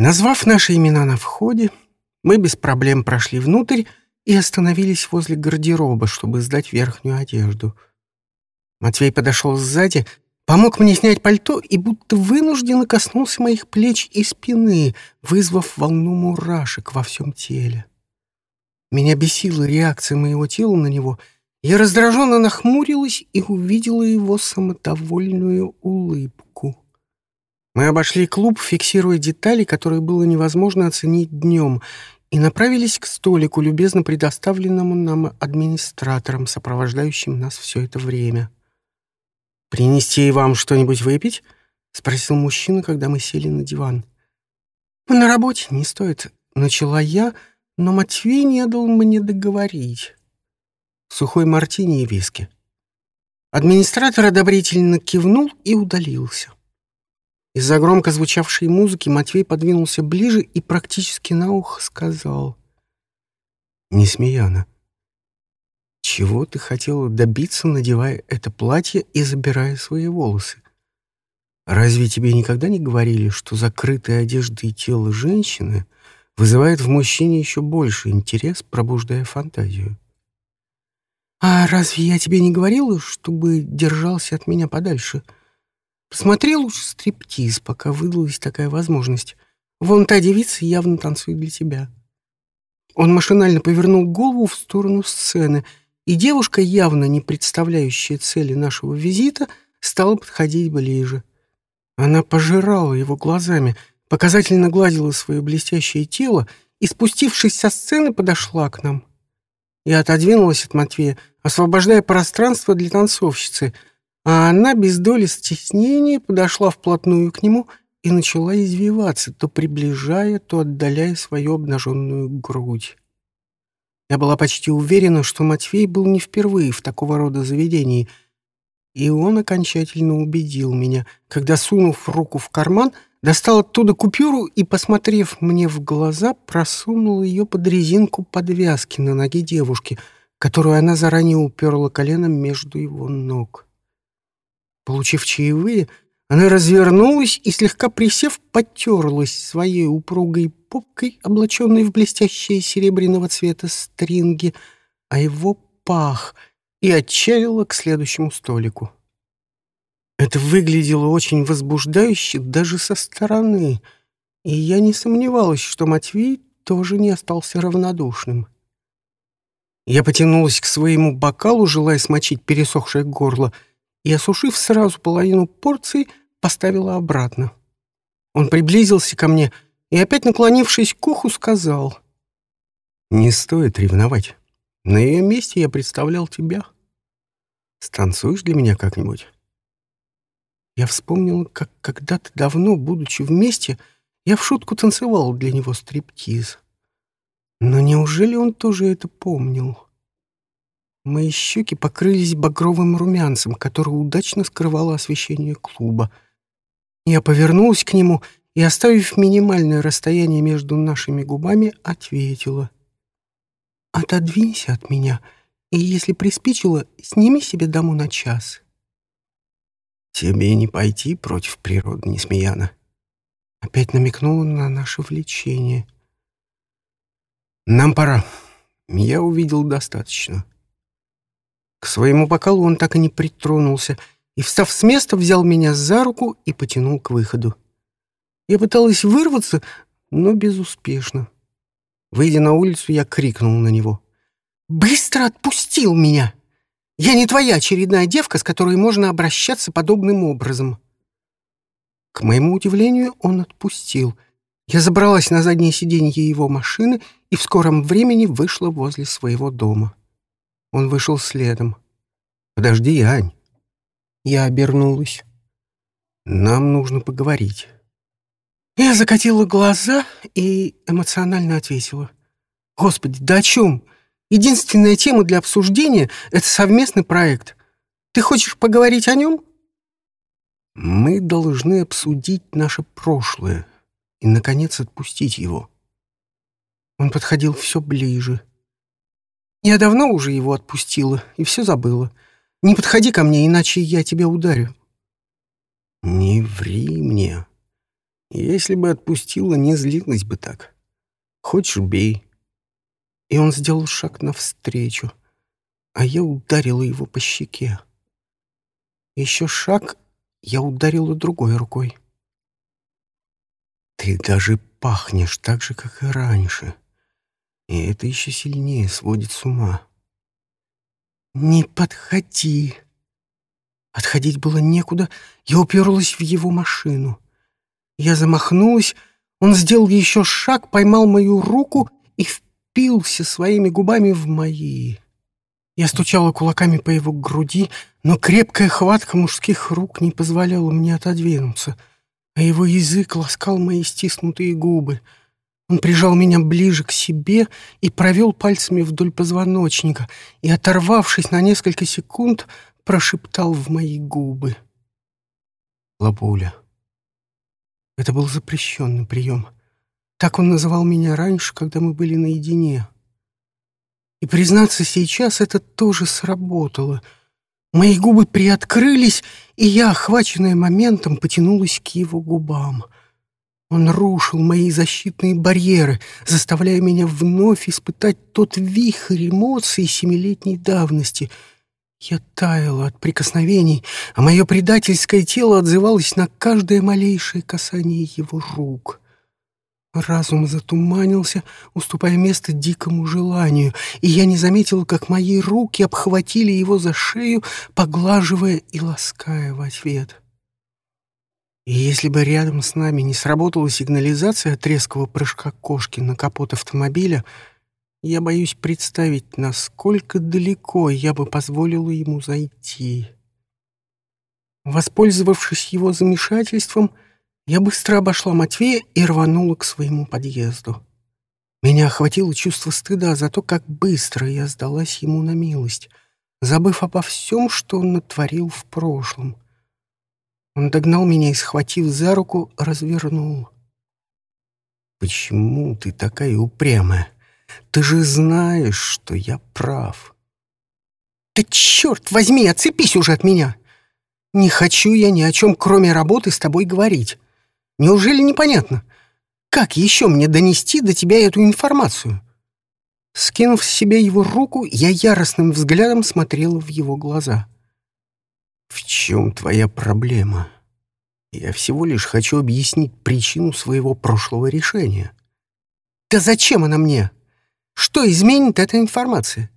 Назвав наши имена на входе, мы без проблем прошли внутрь и остановились возле гардероба, чтобы сдать верхнюю одежду. Матвей подошел сзади, помог мне снять пальто и будто вынужденно коснулся моих плеч и спины, вызвав волну мурашек во всем теле. Меня бесила реакция моего тела на него. Я раздраженно нахмурилась и увидела его самодовольную улыбку. Мы обошли клуб, фиксируя детали, которые было невозможно оценить днем, и направились к столику, любезно предоставленному нам администратором, сопровождающим нас все это время. «Принести вам что-нибудь выпить?» — спросил мужчина, когда мы сели на диван. «На работе не стоит», — начала я, но Матвей не дал мне договорить. Сухой мартини и виски. Администратор одобрительно кивнул и удалился. Из-за громко звучавшей музыки Матвей подвинулся ближе и практически на ухо сказал. «Несмеяна, чего ты хотела добиться, надевая это платье и забирая свои волосы? Разве тебе никогда не говорили, что закрытая одежда и тело женщины вызывает в мужчине еще больше интерес, пробуждая фантазию?» «А разве я тебе не говорила, чтобы держался от меня подальше?» Посмотри лучше стриптиз, пока выдалась такая возможность. Вон та девица явно танцует для тебя. Он машинально повернул голову в сторону сцены, и девушка, явно не представляющая цели нашего визита, стала подходить ближе. Она пожирала его глазами, показательно гладила свое блестящее тело и, спустившись со сцены, подошла к нам. Я отодвинулась от Матвея, освобождая пространство для танцовщицы — а она без доли стеснения подошла вплотную к нему и начала извиваться, то приближая, то отдаляя свою обнаженную грудь. Я была почти уверена, что Матвей был не впервые в такого рода заведении, и он окончательно убедил меня, когда, сунув руку в карман, достал оттуда купюру и, посмотрев мне в глаза, просунул ее под резинку подвязки на ноге девушки, которую она заранее уперла коленом между его ног. Получив чаевые, она развернулась и, слегка присев, потерлась своей упругой попкой, облаченной в блестящие серебряного цвета стринги, а его пах, и отчалила к следующему столику. Это выглядело очень возбуждающе даже со стороны, и я не сомневалась, что Матвей тоже не остался равнодушным. Я потянулась к своему бокалу, желая смочить пересохшее горло — и, осушив сразу половину порции, поставила обратно. Он приблизился ко мне и, опять наклонившись к уху, сказал. «Не стоит ревновать. На ее месте я представлял тебя. Станцуешь для меня как-нибудь?» Я вспомнил, как когда-то давно, будучи вместе, я в шутку танцевал для него стриптиз. Но неужели он тоже это помнил? Мои щеки покрылись багровым румянцем, который удачно скрывало освещение клуба. Я повернулась к нему и, оставив минимальное расстояние между нашими губами, ответила. «Отодвинься от меня, и, если приспичило, сними себе даму на час». «Тебе не пойти против природы, Несмеяна?» Опять намекнула на наше влечение. «Нам пора. Я увидел достаточно». К своему бокалу он так и не притронулся, и, встав с места, взял меня за руку и потянул к выходу. Я пыталась вырваться, но безуспешно. Выйдя на улицу, я крикнул на него. «Быстро отпустил меня! Я не твоя очередная девка, с которой можно обращаться подобным образом!» К моему удивлению, он отпустил. Я забралась на заднее сиденье его машины и в скором времени вышла возле своего дома. Он вышел следом. «Подожди, Ань». Я обернулась. «Нам нужно поговорить». Я закатила глаза и эмоционально ответила. «Господи, да о чем? Единственная тема для обсуждения — это совместный проект. Ты хочешь поговорить о нем?» «Мы должны обсудить наше прошлое и, наконец, отпустить его». Он подходил все ближе. Я давно уже его отпустила и все забыла. Не подходи ко мне, иначе я тебя ударю». «Не ври мне. Если бы отпустила, не злилась бы так. Хочешь, бей. И он сделал шаг навстречу, а я ударила его по щеке. Еще шаг, я ударила другой рукой. Ты даже пахнешь так же, как и раньше. И это еще сильнее сводит с ума. Не подходи. Отходить было некуда, я уперлась в его машину. Я замахнулась, он сделал еще шаг, поймал мою руку и впился своими губами в мои. Я стучала кулаками по его груди, но крепкая хватка мужских рук не позволяла мне отодвинуться, а его язык ласкал мои стиснутые губы. Он прижал меня ближе к себе и провел пальцами вдоль позвоночника и, оторвавшись на несколько секунд, прошептал в мои губы. Лапуля. Это был запрещенный прием. Так он называл меня раньше, когда мы были наедине. И, признаться, сейчас это тоже сработало. Мои губы приоткрылись, и я, охваченная моментом, потянулась к его губам. Он рушил мои защитные барьеры, заставляя меня вновь испытать тот вихрь эмоций семилетней давности. Я таяла от прикосновений, а мое предательское тело отзывалось на каждое малейшее касание его рук. Разум затуманился, уступая место дикому желанию, и я не заметил, как мои руки обхватили его за шею, поглаживая и лаская в ответ. И если бы рядом с нами не сработала сигнализация от резкого прыжка кошки на капот автомобиля, я боюсь представить, насколько далеко я бы позволила ему зайти. Воспользовавшись его замешательством, я быстро обошла Матвея и рванула к своему подъезду. Меня охватило чувство стыда за то, как быстро я сдалась ему на милость, забыв обо всем, что он натворил в прошлом. Он догнал меня и, схватив за руку, развернул. «Почему ты такая упрямая? Ты же знаешь, что я прав». «Да черт возьми, отцепись уже от меня! Не хочу я ни о чем, кроме работы, с тобой говорить. Неужели непонятно? Как еще мне донести до тебя эту информацию? Скинув с себя его руку, я яростным взглядом смотрела в его глаза. «В чем твоя проблема? Я всего лишь хочу объяснить причину своего прошлого решения». «Да зачем она мне? Что изменит эта информация?»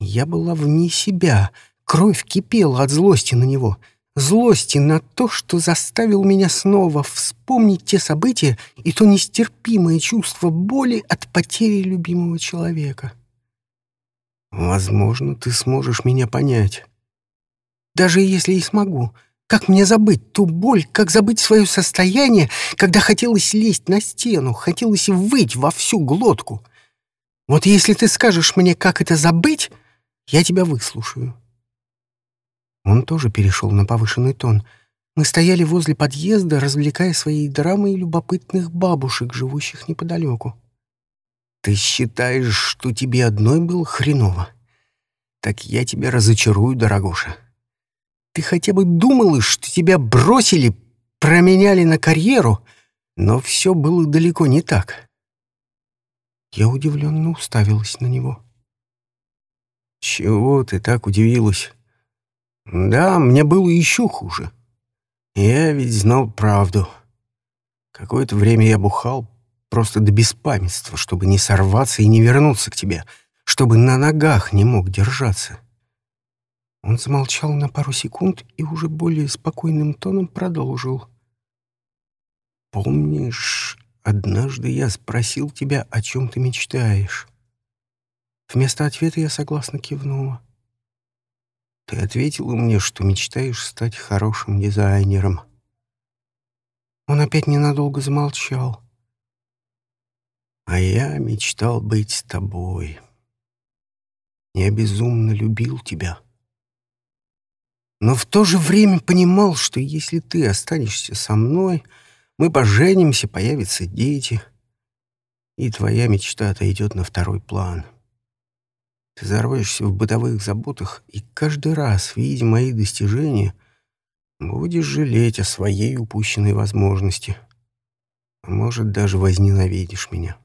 Я была вне себя, кровь кипела от злости на него — злости на то, что заставил меня снова вспомнить те события и то нестерпимое чувство боли от потери любимого человека. Возможно, ты сможешь меня понять. Даже если и смогу, как мне забыть ту боль, как забыть свое состояние, когда хотелось лезть на стену, хотелось выть во всю глотку? Вот если ты скажешь мне, как это забыть, я тебя выслушаю. Он тоже перешел на повышенный тон. Мы стояли возле подъезда, развлекая своей драмой любопытных бабушек, живущих неподалеку. «Ты считаешь, что тебе одной было хреново? Так я тебя разочарую, дорогуша. Ты хотя бы думала, что тебя бросили, променяли на карьеру, но все было далеко не так». Я удивленно уставилась на него. «Чего ты так удивилась?» Да, мне было еще хуже. Я ведь знал правду. Какое-то время я бухал просто до беспамятства, чтобы не сорваться и не вернуться к тебе, чтобы на ногах не мог держаться. Он замолчал на пару секунд и уже более спокойным тоном продолжил. «Помнишь, однажды я спросил тебя, о чем ты мечтаешь?» Вместо ответа я согласно кивнула. Ты ответила мне, что мечтаешь стать хорошим дизайнером. Он опять ненадолго замолчал. А я мечтал быть с тобой. Я безумно любил тебя. Но в то же время понимал, что если ты останешься со мной, мы поженимся, появятся дети, и твоя мечта отойдет на второй план. Ты зарваешься в бытовых заботах, и каждый раз, видя мои достижения, будешь жалеть о своей упущенной возможности. а может, даже возненавидишь меня.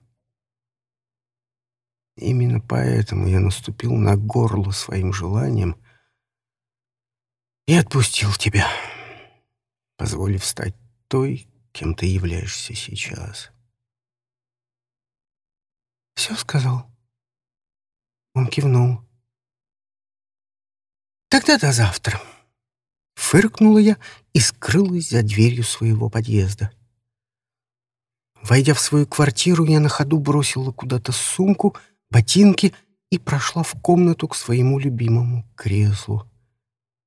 Именно поэтому я наступил на горло своим желанием и отпустил тебя, позволив стать той, кем ты являешься сейчас. Все сказал. Он кивнул. Тогда до завтра. Фыркнула я и скрылась за дверью своего подъезда. Войдя в свою квартиру, я на ходу бросила куда-то сумку, ботинки и прошла в комнату к своему любимому креслу.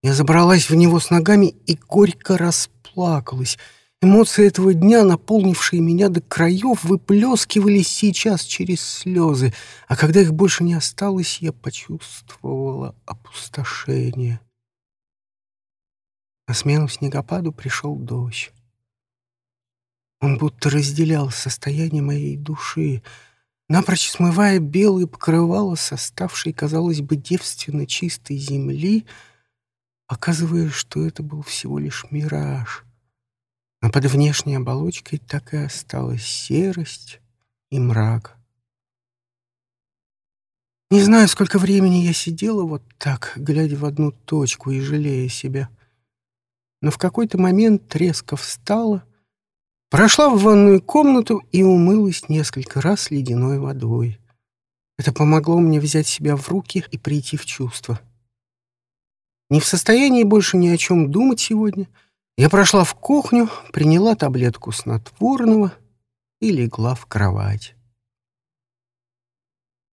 Я забралась в него с ногами и горько расплакалась. Эмоции этого дня, наполнившие меня до краев, выплескивались сейчас через слезы, а когда их больше не осталось, я почувствовала опустошение. На смену снегопаду пришел дождь. Он будто разделял состояние моей души, напрочь смывая белые покрывало с казалось бы, девственно чистой земли, оказывая, что это был всего лишь мираж. А под внешней оболочкой так и осталась серость и мрак. Не знаю, сколько времени я сидела вот так, глядя в одну точку и жалея себя — но в какой-то момент резко встала, прошла в ванную комнату и умылась несколько раз ледяной водой. Это помогло мне взять себя в руки и прийти в чувство. Не в состоянии больше ни о чем думать сегодня, я прошла в кухню, приняла таблетку снотворного и легла в кровать.